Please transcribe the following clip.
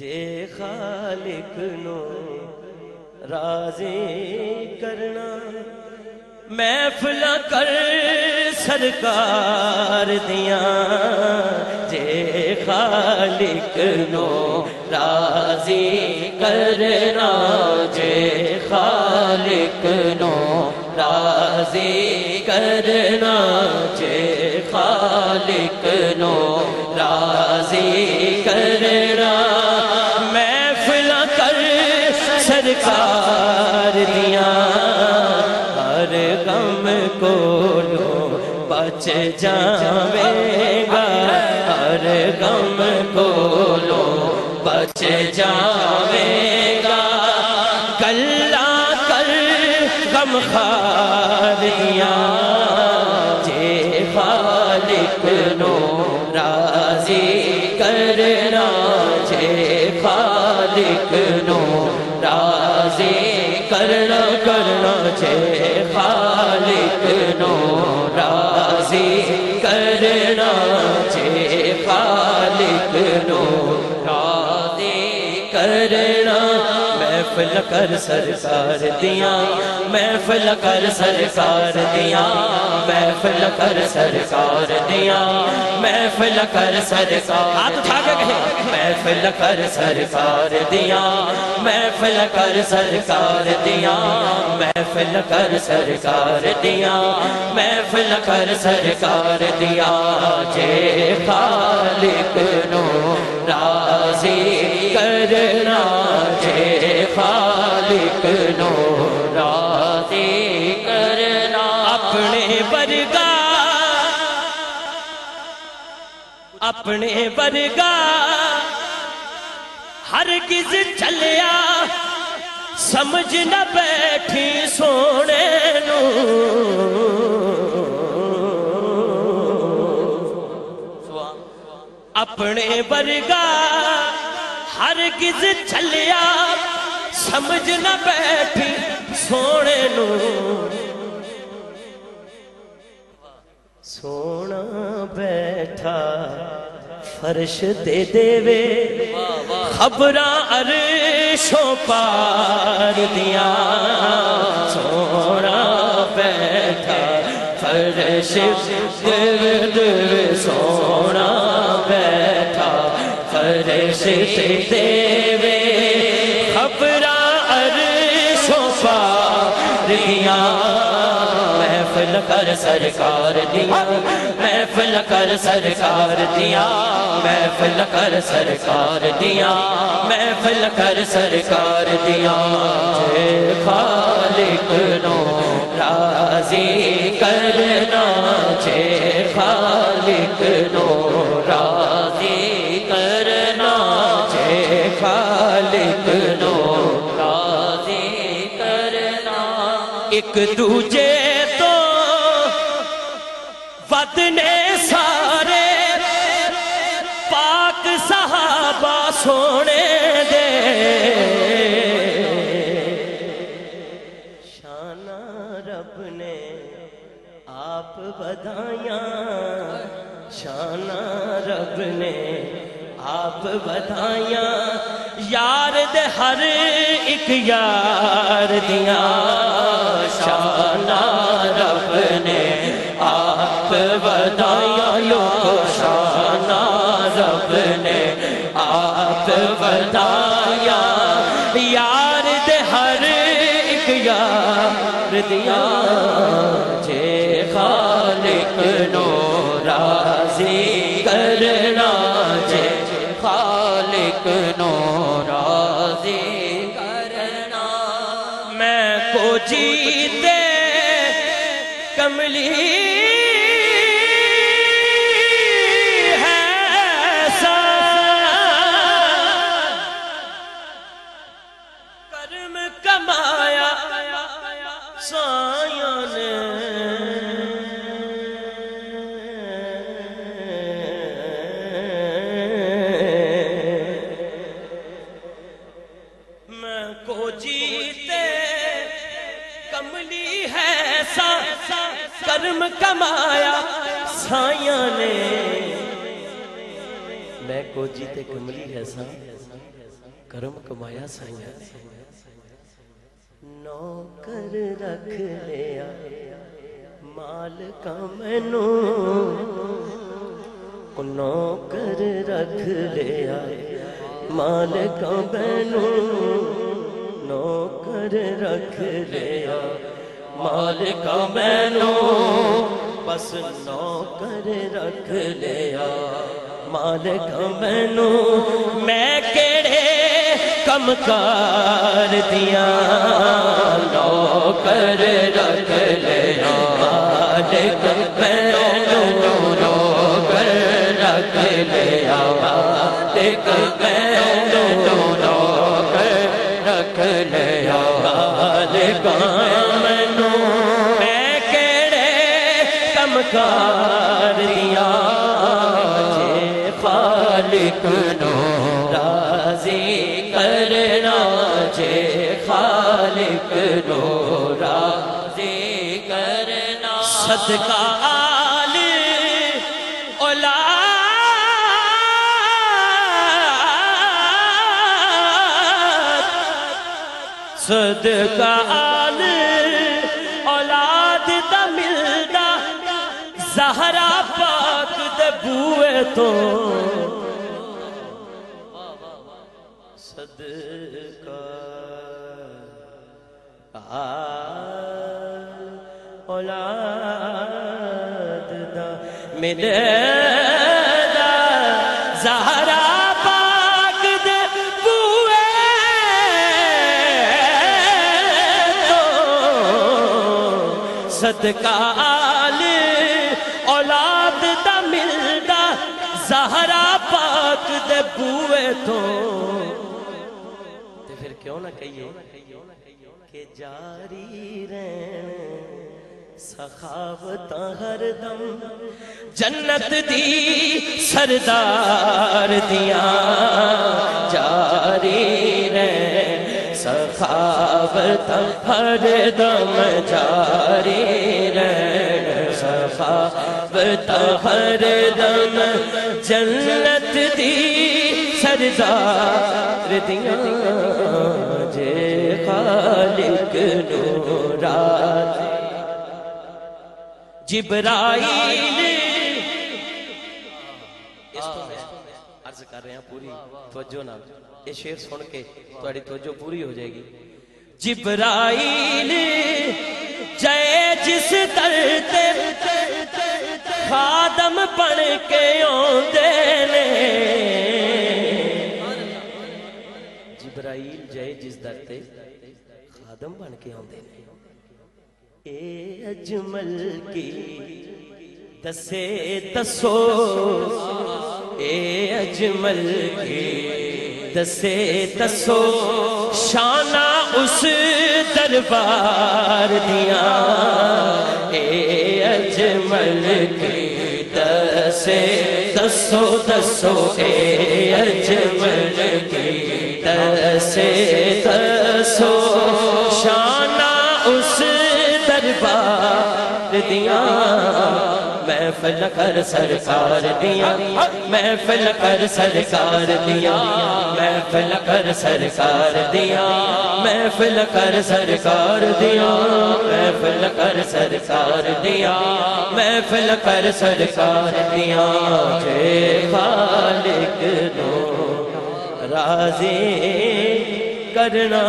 جے خالق نو راضی کرنا محفل کر سرکار دیا جے خالق نو راضی کرنا، جے خالق نو راضی کرنا، جے خالق نو راضی کرنا۔ سرکار دیا۔ ہر غم کو لو، بچ جاوے گا ہر غم کو لو، بچ جاوے گا گلا کر غم خار دیا۔ جے خالق نو راضی کرنا، جے خالق نو راضی کرنا کرنا جے خالق نو راضی کرنا جے خالق نو راضی کرنا محفل کر سرکار دیا محفل کر سرکار دیا محفل کر سرکار دیا محفل کر سرکار ہاتھ اٹھا کے کہیں۔ محفل کر سرکار دیا۔ محفل کر سرکار دیا۔ محفل کر سرکار دیا۔ محفل کر سرکار دیا۔ جے خالق نو راضی کرنا۔ جے خالق نو اپنے برگا ہرگز چلیا، سمجھ نہ بیٹھی سونے نو۔ اپنے برگا ہرگز چلیا، سمجھ نہ بیٹھی سونے نو۔ سونا بیٹھا فرش دے دے وے خبراں عرشوں پار دیا۔ سونا بیٹھا فرش دے دے سونا بیٹھا فرش دے وے خبراں عرشوں پار دیا۔ محفل کر سرکار دیا، محفل کر سرکار دیا، محفل کر سرکار دیا، محفل کر سرکار دیا۔ خالق نو راضی کرنا، جے خالق نو راضی کرنا، جے خالق نو راضی کرنا۔ ایک دوجے سونے دے۔ شانہ رب نے آپ بدھائیاں شانہ رب نے آپ بدھائیاں یار دے ہر ایک یار دیا۔ شانہ رب نے آپ بدھائیاں لوگ شانہ رب نے آپ بدھائیاں یار دے ہر ایک یار دیا۔ جے خالق نو راضی کرنا، جے خالق نو راضی کرنا۔ میں کو جیتے کملی کرم کمایا سایاں نے۔ میں کو جیتے کملی ہے سا۔ کرم کمایا سائیاں نے۔ نوکر رکھ لیا، مال کا مینو۔ نوکر رکھ لیا، مال کا مینو۔ نوکر رکھ لیا۔ مال کا مینو بس نوکر رکھ لیا۔ مال کا مینو میں کیڑے کم کار دیا۔ نوکر رکھ لیا۔ مال کا مینو نوکر رکھ لیا۔ مال مینو کار دیا۔ خالق نو راضی کرنا، جے خالق نو راضی کرنا۔ صدقہ آل اولاد۔ صدقہ آل بوئے تو صدقہ۔ آل اولاد دا ملدا زہرا پاک دے بوئے تو صدقہ آل اولاد دا ملدا زہرا پاک دے بوئے تو۔ تے پھر کیوں نہ کہیے کہ جاری رہن سخاوت ہر دم۔ جنت دی سردار دیا جاری رہن سخاوت ہر دم جاری رہن سخاوت ہر دم جنت دی سردار دیا، جے خالق نورات جبرائیل کر رہے ہیں پوری توجہ نہ یہ شعر سن کے تھوڑی توجہ پوری ہو جائے گی جبرائیل جائے جس در خادم بن کے آندے نے جبرائیل جائے جس در خادم بن کے آندے نے اے اجمل کی دسے دسو اے اجمل کی دسے دسو، شانہ اس دربار دیا۔ اے اجمل کی دسے دسو دسو، اے اجمل کی دسے دسو۔ شانہ اس دربار دیا۔ محفل کر سرکار دیا، محفل کر سرکار دیا، محفل کر سرکار دیا، محفل کر سرکار دیا، محفل کر سرکار دیا، محفل کر سرکار دیا۔ جے خالق نو راضی کرنا۔